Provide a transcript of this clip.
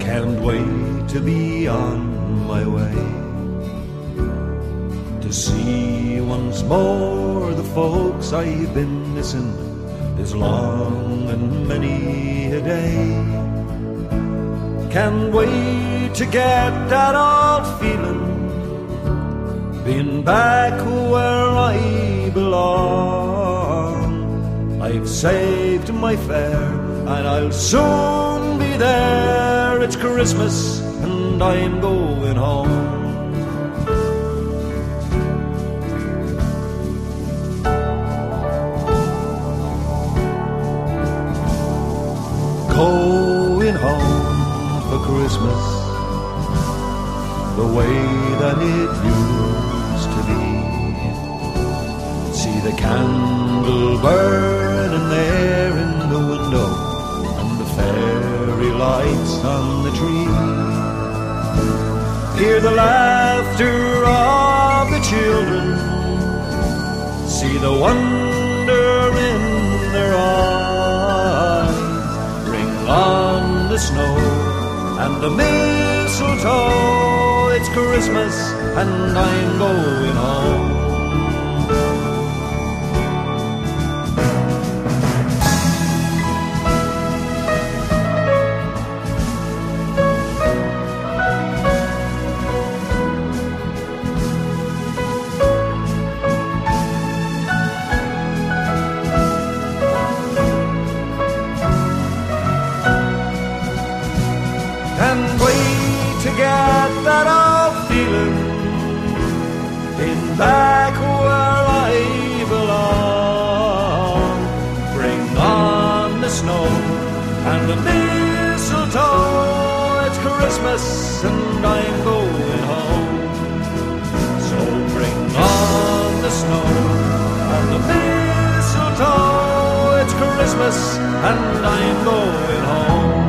Can't wait to be on my way to see once more the folks I've been missing this long and many a day. Can't wait to get that old feeling, being back where I belong. I've saved my fare and I'll soon be there. It's Christmas and I'm going home. going home for Christmas the way that it used to be. See the candle burning lights on the tree. Hear the laughter of the children, see the wonder in their eyes on the snow and the mistletoe. It's Christmas and I'm going home. Can't wait to get that old feeling in back where I belong. Bring on the snow and the mistletoe. It's Christmas and I'm going home. So bring on the snow and the mistletoe. It's Christmas and I'm going home.